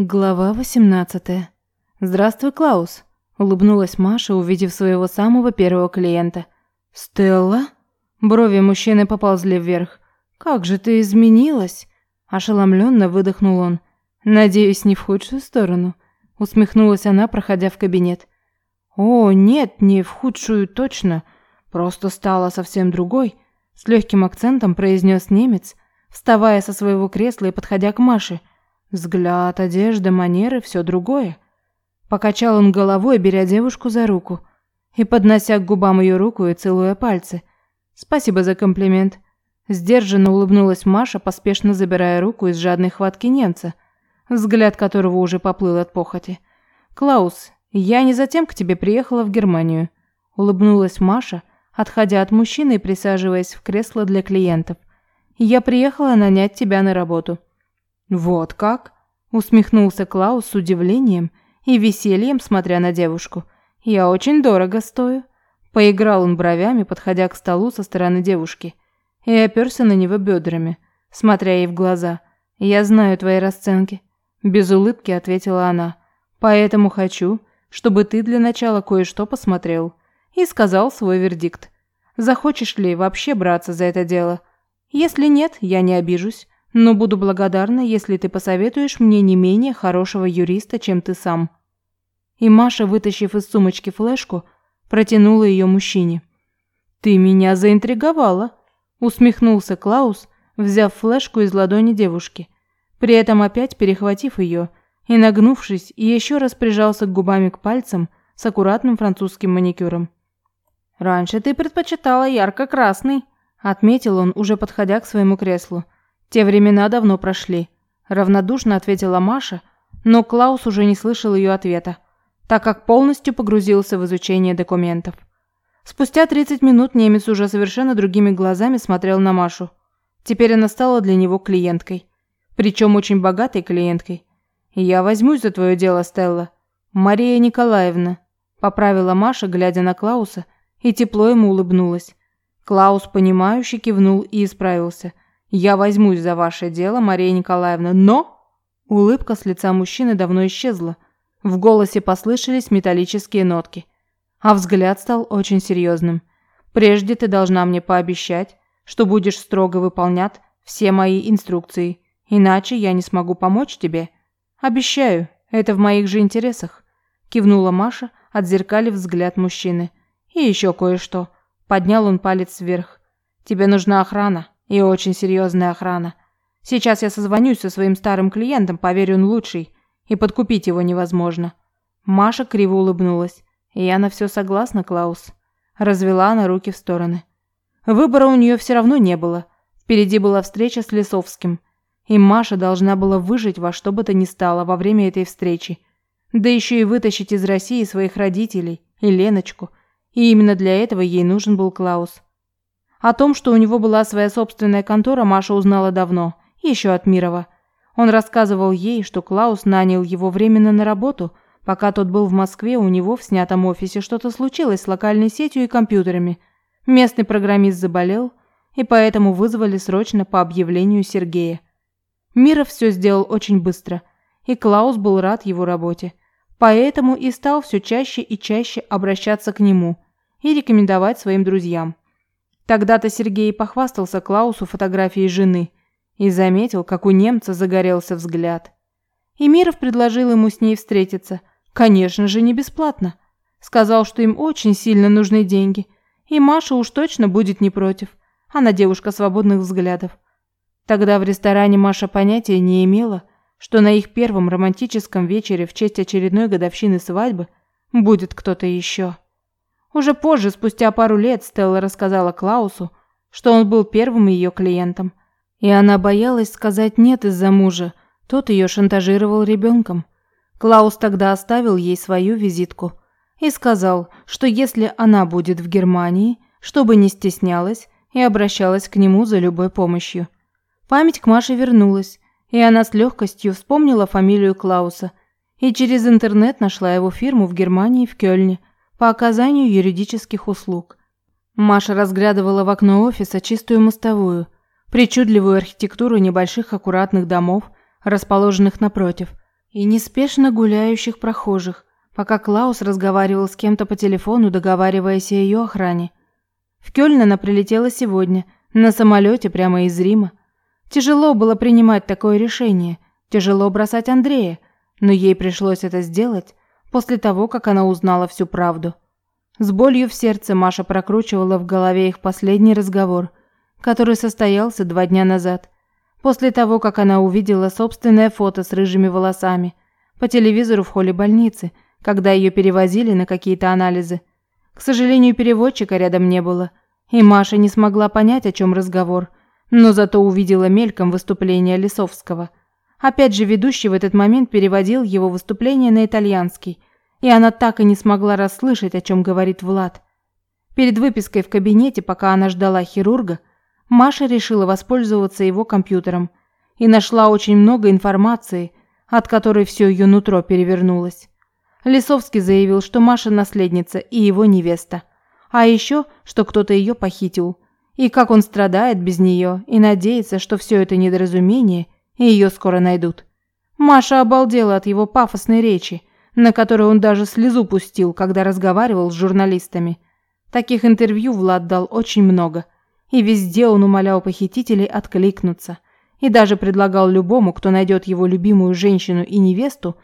Глава 18. Здравствуй, Клаус, улыбнулась Маша, увидев своего самого первого клиента. Стелла? Брови мужчины поползли вверх. Как же ты изменилась? ошеломленно выдохнул он. Надеюсь, не в худшую сторону, усмехнулась она, проходя в кабинет. О, нет, не в худшую точно, просто стала совсем другой, с легким акцентом произнес немец, вставая со своего кресла и подходя к Маше. Взгляд, одежда, манеры все другое. Покачал он головой, беря девушку за руку и поднося к губам ее руку и целуя пальцы. Спасибо за комплимент. Сдержанно улыбнулась Маша, поспешно забирая руку из жадной хватки немца, взгляд которого уже поплыл от похоти. Клаус, я не затем к тебе приехала в Германию, улыбнулась Маша, отходя от мужчины и присаживаясь в кресло для клиентов. Я приехала нанять тебя на работу. Вот как? усмехнулся Клаус с удивлением и весельем, смотря на девушку. Я очень дорого стою. Поиграл он бровями, подходя к столу со стороны девушки, и оперся на него бедрами, смотря ей в глаза. Я знаю твои расценки, без улыбки ответила она. Поэтому хочу, чтобы ты для начала кое-что посмотрел и сказал свой вердикт. Захочешь ли вообще браться за это дело? Если нет, я не обижусь но буду благодарна, если ты посоветуешь мне не менее хорошего юриста, чем ты сам». И Маша, вытащив из сумочки флешку, протянула ее мужчине. «Ты меня заинтриговала», – усмехнулся Клаус, взяв флешку из ладони девушки, при этом опять перехватив ее и, нагнувшись, еще раз прижался губами к пальцам с аккуратным французским маникюром. «Раньше ты предпочитала ярко-красный», – отметил он, уже подходя к своему креслу – те времена давно прошли, равнодушно ответила Маша, но Клаус уже не слышал ее ответа, так как полностью погрузился в изучение документов. Спустя 30 минут немец уже совершенно другими глазами смотрел на Машу. Теперь она стала для него клиенткой, причем очень богатой клиенткой. Я возьмусь за твое дело, Стелла. Мария Николаевна, поправила Маша, глядя на Клауса, и тепло ему улыбнулась. Клаус понимающе кивнул и исправился. Я возьмусь за ваше дело, Мария Николаевна, но улыбка с лица мужчины давно исчезла. В голосе послышались металлические нотки, а взгляд стал очень серьезным. Прежде ты должна мне пообещать, что будешь строго выполнять все мои инструкции, иначе я не смогу помочь тебе. Обещаю, это в моих же интересах, кивнула Маша, отзеркалив взгляд мужчины. И еще кое-что. Поднял он палец вверх. Тебе нужна охрана. И очень серьезная охрана. Сейчас я созвонюсь со своим старым клиентом, поверю, он лучший, и подкупить его невозможно. Маша криво улыбнулась. Я на все согласна, Клаус. Развела она руки в стороны. Выбора у нее все равно не было. Впереди была встреча с Лесовским. И Маша должна была выжить во что бы то ни стало во время этой встречи. Да еще и вытащить из России своих родителей и Леночку. И именно для этого ей нужен был Клаус. О том, что у него была своя собственная контора, Маша узнала давно, еще от Мирова. Он рассказывал ей, что Клаус нанял его временно на работу, пока тот был в Москве, у него в снятом офисе что-то случилось с локальной сетью и компьютерами. Местный программист заболел, и поэтому вызвали срочно по объявлению Сергея. Миров все сделал очень быстро, и Клаус был рад его работе. Поэтому и стал все чаще и чаще обращаться к нему и рекомендовать своим друзьям. Тогда-то Сергей похвастался Клаусу фотографией жены и заметил, как у немца загорелся взгляд. Эмиров предложил ему с ней встретиться. Конечно же, не бесплатно. Сказал, что им очень сильно нужны деньги, и Маша уж точно будет не против. Она девушка свободных взглядов. Тогда в ресторане Маша понятия не имела, что на их первом романтическом вечере в честь очередной годовщины свадьбы будет кто-то еще. Уже позже, спустя пару лет, Стелла рассказала Клаусу, что он был первым ее клиентом. И она боялась сказать «нет» из-за мужа. Тот ее шантажировал ребенком. Клаус тогда оставил ей свою визитку и сказал, что если она будет в Германии, чтобы не стеснялась и обращалась к нему за любой помощью. Память к Маше вернулась, и она с легкостью вспомнила фамилию Клауса и через интернет нашла его фирму в Германии в Кёльне – по оказанию юридических услуг. Маша разглядывала в окно офиса чистую мостовую, причудливую архитектуру небольших аккуратных домов, расположенных напротив, и неспешно гуляющих прохожих, пока Клаус разговаривал с кем-то по телефону, договариваясь о ее охране. В Кёльн она прилетела сегодня, на самолете прямо из Рима. Тяжело было принимать такое решение, тяжело бросать Андрея, но ей пришлось это сделать после того, как она узнала всю правду. С болью в сердце Маша прокручивала в голове их последний разговор, который состоялся два дня назад, после того, как она увидела собственное фото с рыжими волосами по телевизору в холле больницы, когда ее перевозили на какие-то анализы. К сожалению, переводчика рядом не было, и Маша не смогла понять, о чем разговор, но зато увидела мельком выступление Лисовского. Опять же, ведущий в этот момент переводил его выступление на итальянский, и она так и не смогла расслышать, о чем говорит Влад. Перед выпиской в кабинете, пока она ждала хирурга, Маша решила воспользоваться его компьютером и нашла очень много информации, от которой все ее нутро перевернулось. Лисовский заявил, что Маша наследница и его невеста, а еще, что кто-то ее похитил, и как он страдает без нее и надеется, что все это недоразумение ее скоро найдут. Маша обалдела от его пафосной речи, на которой он даже слезу пустил, когда разговаривал с журналистами. Таких интервью Влад дал очень много, и везде он умолял похитителей откликнуться, и даже предлагал любому, кто найдет его любимую женщину и невесту,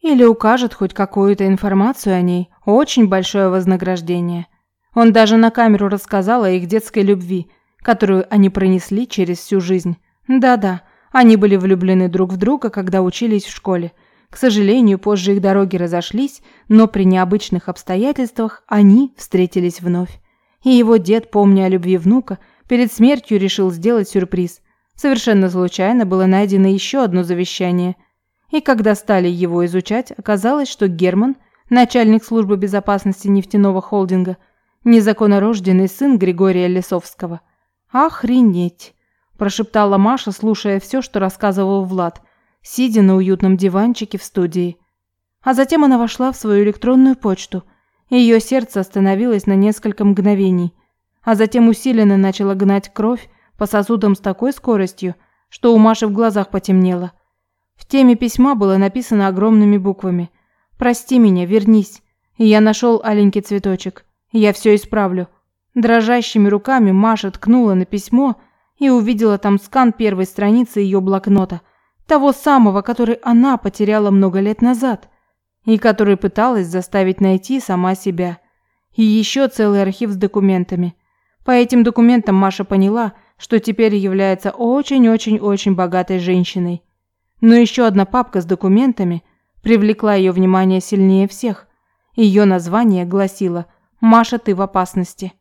или укажет хоть какую-то информацию о ней, очень большое вознаграждение. Он даже на камеру рассказал о их детской любви, которую они пронесли через всю жизнь. Да-да, они были влюблены друг в друга, когда учились в школе – к сожалению, позже их дороги разошлись, но при необычных обстоятельствах они встретились вновь. И его дед, помня о любви внука, перед смертью решил сделать сюрприз. Совершенно случайно было найдено еще одно завещание. И когда стали его изучать, оказалось, что Герман, начальник службы безопасности нефтяного холдинга, незаконнорожденный сын Григория Лесовского. «Охренеть!» – прошептала Маша, слушая все, что рассказывал Влад – сидя на уютном диванчике в студии. А затем она вошла в свою электронную почту, ее сердце остановилось на несколько мгновений, а затем усиленно начало гнать кровь по сосудам с такой скоростью, что у Маши в глазах потемнело. В теме письма было написано огромными буквами «Прости меня, вернись, я нашел аленький цветочек, я все исправлю». Дрожащими руками Маша ткнула на письмо и увидела там скан первой страницы ее блокнота – того самого, который она потеряла много лет назад и который пыталась заставить найти сама себя. И еще целый архив с документами. По этим документам Маша поняла, что теперь является очень-очень-очень богатой женщиной. Но еще одна папка с документами привлекла ее внимание сильнее всех. Ее название гласило «Маша, ты в опасности».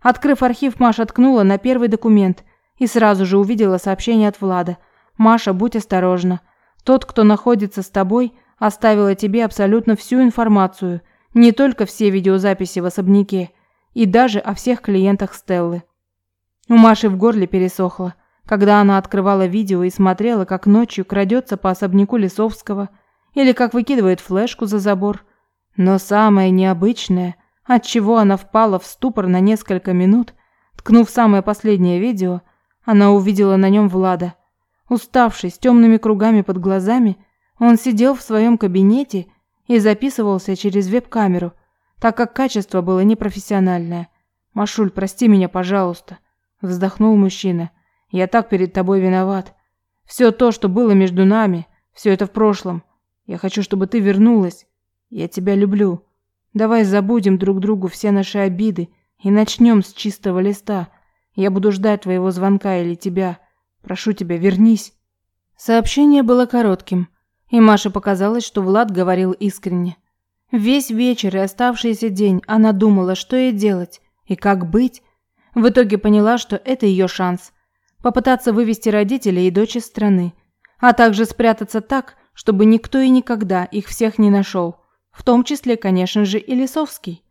Открыв архив, Маша ткнула на первый документ и сразу же увидела сообщение от Влада – Маша, будь осторожна. Тот, кто находится с тобой, оставил о тебе абсолютно всю информацию, не только все видеозаписи в особняке, и даже о всех клиентах Стеллы. У Маши в горле пересохло, когда она открывала видео и смотрела, как ночью крадется по особняку Лисовского или как выкидывает флешку за забор. Но самое необычное, от чего она впала в ступор на несколько минут, ткнув самое последнее видео, она увидела на нем Влада – Уставший, с темными кругами под глазами, он сидел в своем кабинете и записывался через веб-камеру, так как качество было непрофессиональное. «Машуль, прости меня, пожалуйста», – вздохнул мужчина. «Я так перед тобой виноват. Все то, что было между нами, все это в прошлом. Я хочу, чтобы ты вернулась. Я тебя люблю. Давай забудем друг другу все наши обиды и начнем с чистого листа. Я буду ждать твоего звонка или тебя». Прошу тебя, вернись». Сообщение было коротким, и Маше показалось, что Влад говорил искренне. Весь вечер и оставшийся день она думала, что ей делать и как быть. В итоге поняла, что это ее шанс. Попытаться вывести родителей и дочь из страны, а также спрятаться так, чтобы никто и никогда их всех не нашел. В том числе, конечно же, и Лисовский.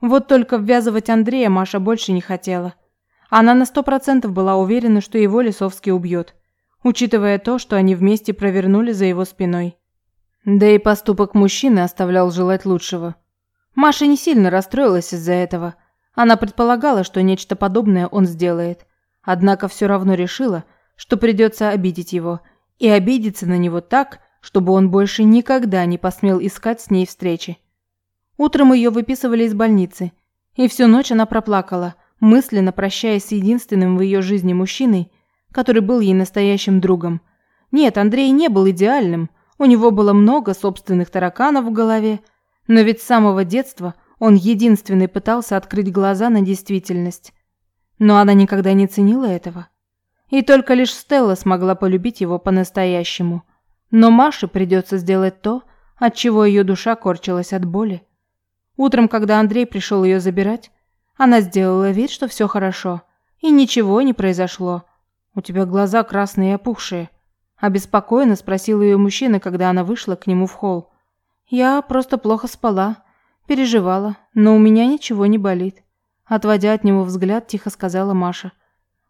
Вот только ввязывать Андрея Маша больше не хотела – она на сто процентов была уверена, что его Лисовский убьет, учитывая то, что они вместе провернули за его спиной. Да и поступок мужчины оставлял желать лучшего. Маша не сильно расстроилась из-за этого. Она предполагала, что нечто подобное он сделает. Однако все равно решила, что придется обидеть его. И обидеться на него так, чтобы он больше никогда не посмел искать с ней встречи. Утром ее выписывали из больницы, и всю ночь она проплакала, мысленно прощаясь с единственным в ее жизни мужчиной, который был ей настоящим другом. Нет, Андрей не был идеальным, у него было много собственных тараканов в голове, но ведь с самого детства он единственный пытался открыть глаза на действительность. Но она никогда не ценила этого. И только лишь Стелла смогла полюбить его по-настоящему. Но Маше придется сделать то, от чего ее душа корчилась от боли. Утром, когда Андрей пришел ее забирать, она сделала вид, что все хорошо, и ничего не произошло. «У тебя глаза красные и опухшие», – обеспокоенно спросил ее мужчина, когда она вышла к нему в холл. «Я просто плохо спала, переживала, но у меня ничего не болит», – отводя от него взгляд, тихо сказала Маша.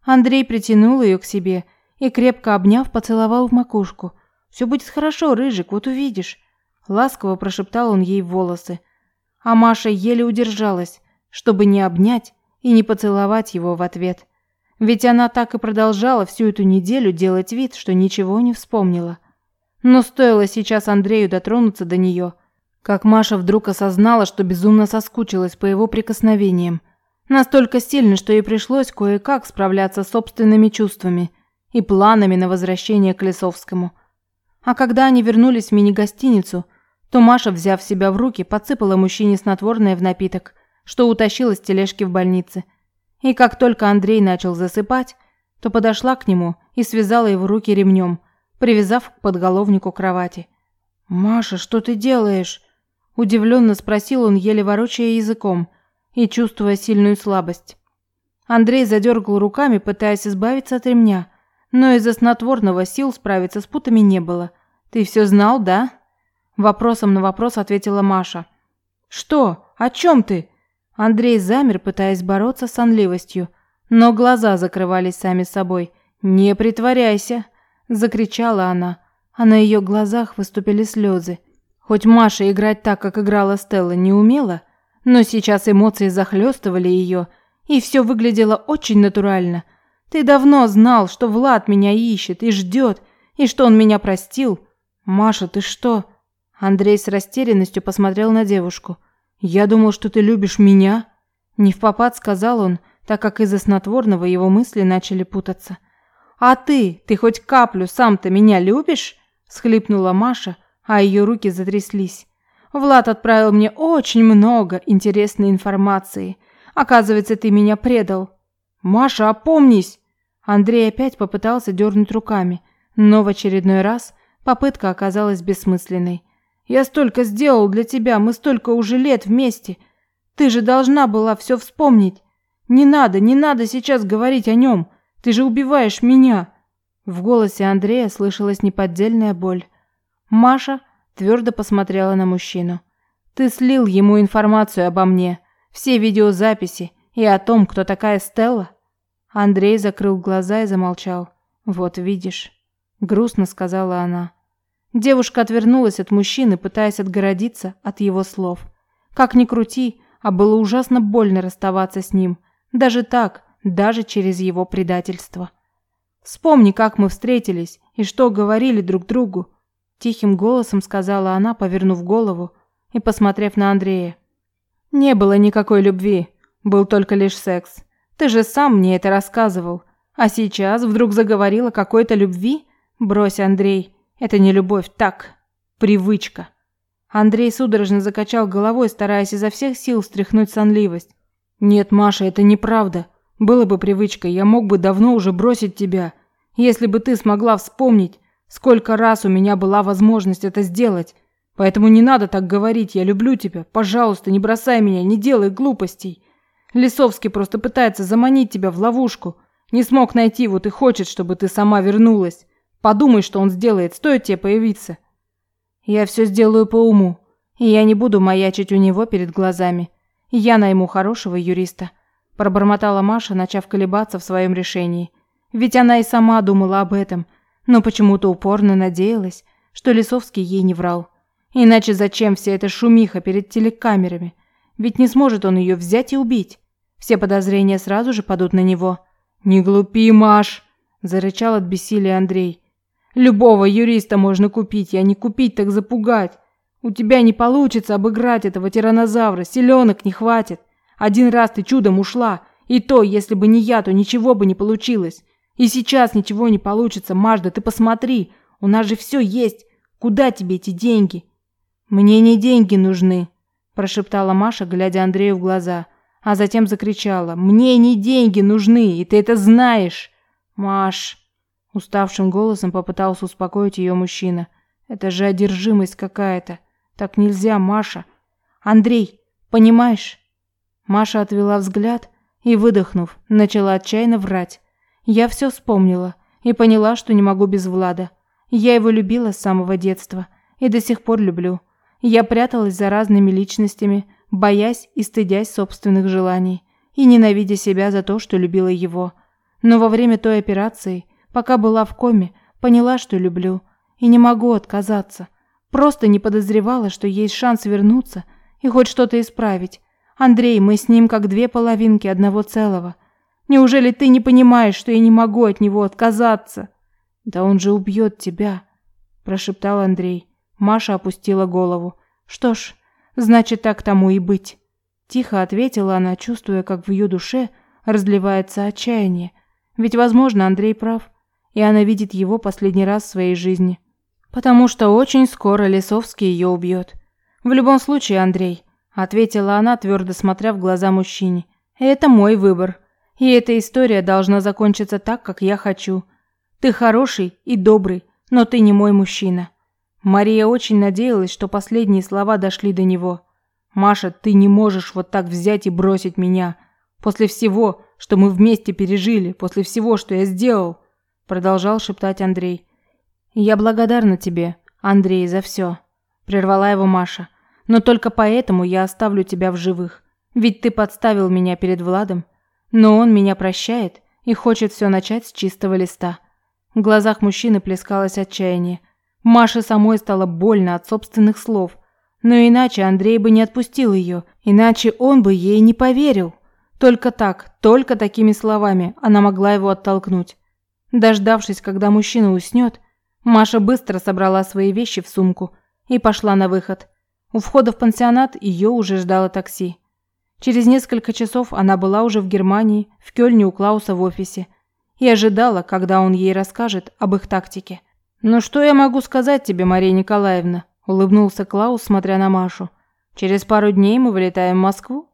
Андрей притянул ее к себе и, крепко обняв, поцеловал в макушку. «Все будет хорошо, Рыжик, вот увидишь», – ласково прошептал он ей в волосы. А Маша еле удержалась, чтобы не обнять и не поцеловать его в ответ. Ведь она так и продолжала всю эту неделю делать вид, что ничего не вспомнила. Но стоило сейчас Андрею дотронуться до нее, как Маша вдруг осознала, что безумно соскучилась по его прикосновениям. Настолько сильно, что ей пришлось кое-как справляться с собственными чувствами и планами на возвращение к Лесовскому. А когда они вернулись в мини-гостиницу, то Маша, взяв себя в руки, подсыпала мужчине снотворное в напиток, что утащила с тележки в больнице – и как только Андрей начал засыпать, то подошла к нему и связала его руки ремнем, привязав к подголовнику кровати. «Маша, что ты делаешь?» Удивленно спросил он, еле ворочая языком и чувствуя сильную слабость. Андрей задергал руками, пытаясь избавиться от ремня, но из-за снотворного сил справиться с путами не было. «Ты все знал, да?» Вопросом на вопрос ответила Маша. «Что? О чем ты?» Андрей замер, пытаясь бороться с сонливостью, но глаза закрывались сами собой. «Не притворяйся!» – закричала она, а на ее глазах выступили слезы. Хоть Маша играть так, как играла Стелла, не умела, но сейчас эмоции захлестывали ее, и все выглядело очень натурально. «Ты давно знал, что Влад меня ищет и ждет, и что он меня простил. Маша, ты что?» Андрей с растерянностью посмотрел на девушку – «Я думал, что ты любишь меня», – не в попад сказал он, так как из-за снотворного его мысли начали путаться. «А ты, ты хоть каплю сам-то меня любишь?» – схлипнула Маша, а ее руки затряслись. «Влад отправил мне очень много интересной информации. Оказывается, ты меня предал». «Маша, опомнись!» Андрей опять попытался дернуть руками, но в очередной раз попытка оказалась бессмысленной. Я столько сделал для тебя, мы столько уже лет вместе. Ты же должна была все вспомнить. Не надо, не надо сейчас говорить о нем. Ты же убиваешь меня. В голосе Андрея слышалась неподдельная боль. Маша твердо посмотрела на мужчину. Ты слил ему информацию обо мне, все видеозаписи и о том, кто такая Стелла. Андрей закрыл глаза и замолчал. Вот видишь, грустно сказала она. Девушка отвернулась от мужчины, пытаясь отгородиться от его слов. Как ни крути, а было ужасно больно расставаться с ним. Даже так, даже через его предательство. Вспомни, как мы встретились и что говорили друг другу, тихим голосом сказала она, повернув голову и посмотрев на Андрея. Не было никакой любви, был только лишь секс. Ты же сам мне это рассказывал. А сейчас вдруг заговорила какой-то любви? Брось, Андрей. Это не любовь, так, привычка. Андрей судорожно закачал головой, стараясь изо всех сил стряхнуть сонливость. Нет, Маша, это неправда. Было бы привычкой, я мог бы давно уже бросить тебя, если бы ты смогла вспомнить, сколько раз у меня была возможность это сделать. Поэтому не надо так говорить, я люблю тебя. Пожалуйста, не бросай меня, не делай глупостей. Лисовский просто пытается заманить тебя в ловушку. Не смог найти, вот и хочет, чтобы ты сама вернулась. Подумай, что он сделает, стоит тебе появиться. Я все сделаю по уму, и я не буду маячить у него перед глазами. Я найму хорошего юриста, пробормотала Маша, начав колебаться в своем решении. Ведь она и сама думала об этом, но почему-то упорно надеялась, что Лисовский ей не врал. Иначе зачем вся эта шумиха перед телекамерами? Ведь не сможет он ее взять и убить. Все подозрения сразу же падут на него. «Не глупи, Маш!» – зарычал от бессилия Андрей. Любого юриста можно купить, а не купить, так запугать. У тебя не получится обыграть этого тиранозавра, селенок не хватит. Один раз ты чудом ушла, и то, если бы не я, то ничего бы не получилось. И сейчас ничего не получится, Мажда, ты посмотри, у нас же все есть. Куда тебе эти деньги? Мне не деньги нужны, прошептала Маша, глядя Андрею в глаза, а затем закричала: "Мне не деньги нужны, и ты это знаешь". Маш, Уставшим голосом попытался успокоить ее мужчина. Это же одержимость какая-то. Так нельзя, Маша. Андрей, понимаешь? Маша отвела взгляд и, выдохнув, начала отчаянно врать. Я все вспомнила и поняла, что не могу без Влада. Я его любила с самого детства и до сих пор люблю. Я пряталась за разными личностями, боясь и стыдясь собственных желаний и ненавидя себя за то, что любила его. Но во время той операции Пока была в коме, поняла, что люблю, и не могу отказаться. Просто не подозревала, что есть шанс вернуться и хоть что-то исправить. Андрей, мы с ним как две половинки одного целого. Неужели ты не понимаешь, что я не могу от него отказаться? Да он же убьет тебя, прошептал Андрей. Маша опустила голову. Что ж, значит, так тому и быть. Тихо ответила она, чувствуя, как в ее душе разливается отчаяние. Ведь, возможно, Андрей прав и она видит его последний раз в своей жизни. Потому что очень скоро Лесовский ее убьет. В любом случае, Андрей, ответила она, твердо смотря в глаза мужчине. Это мой выбор. И эта история должна закончиться так, как я хочу. Ты хороший и добрый, но ты не мой мужчина. Мария очень надеялась, что последние слова дошли до него. Маша, ты не можешь вот так взять и бросить меня. После всего, что мы вместе пережили, после всего, что я сделал продолжал шептать Андрей. Я благодарна тебе, Андрей, за все», – прервала его Маша. Но только поэтому я оставлю тебя в живых. Ведь ты подставил меня перед Владом, но он меня прощает и хочет все начать с чистого листа. В глазах мужчины плескалось отчаяние. Маше самой стало больно от собственных слов. Но иначе Андрей бы не отпустил ее, иначе он бы ей не поверил. Только так, только такими словами она могла его оттолкнуть. Дождавшись, когда мужчина уснет, Маша быстро собрала свои вещи в сумку и пошла на выход. У входа в пансионат ее уже ждало такси. Через несколько часов она была уже в Германии, в Кёльне у Клауса в офисе, и ожидала, когда он ей расскажет об их тактике. «Ну что я могу сказать тебе, Мария Николаевна?» – улыбнулся Клаус, смотря на Машу. «Через пару дней мы вылетаем в Москву.